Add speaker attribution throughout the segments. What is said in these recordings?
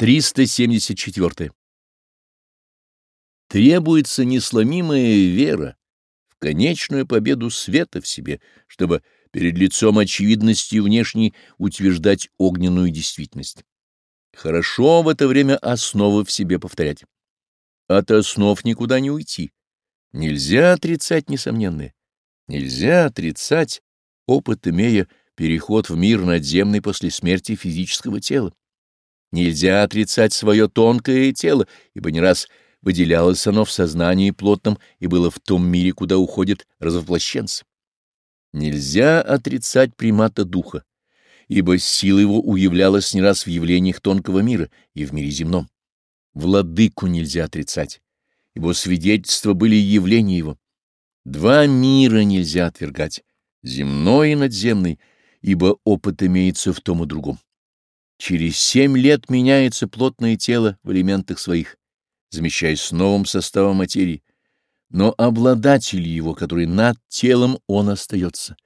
Speaker 1: 374. Требуется несломимая вера в конечную победу света в себе, чтобы перед лицом очевидности внешней утверждать огненную действительность. Хорошо в это время основы в себе повторять. От основ никуда не уйти. Нельзя отрицать несомненные, Нельзя отрицать, опыт имея переход в мир надземный после смерти физического тела. Нельзя отрицать свое тонкое тело, ибо не раз выделялось оно в сознании плотном и было в том мире, куда уходит развоплощенцы. Нельзя отрицать примата духа, ибо сила его уявлялась не раз в явлениях тонкого мира и в мире земном. Владыку нельзя отрицать, ибо свидетельства были явления его. Два мира нельзя отвергать — земной и надземный, ибо опыт имеется в том и другом. Через семь лет меняется плотное тело в элементах своих, замещаясь с новым составом материи, но обладатель его, который над телом, он остается,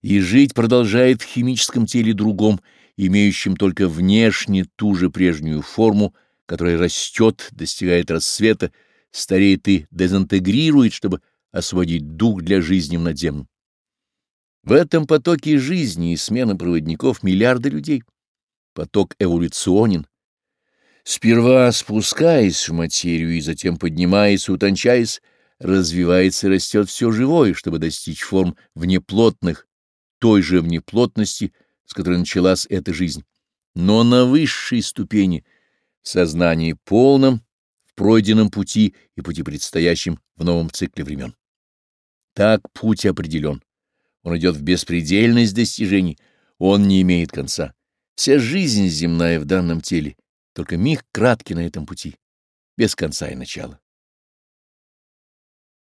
Speaker 1: и жить продолжает в химическом теле другом, имеющем только внешне ту же прежнюю форму, которая растет, достигает расцвета, стареет и дезинтегрирует, чтобы освободить дух для жизни в надземном. В этом потоке жизни и смены проводников миллиарды людей поток эволюционен. Сперва спускаясь в материю и затем поднимаясь, утончаясь, развивается и растет все живое, чтобы достичь форм внеплотных, той же внеплотности, с которой началась эта жизнь, но на высшей ступени, в сознании полном, в пройденном пути и пути предстоящем в новом цикле времен. Так путь определен. Он идет в беспредельность достижений, он не имеет конца. Вся жизнь земная в данном теле, только миг краткий на этом пути, без конца и начала.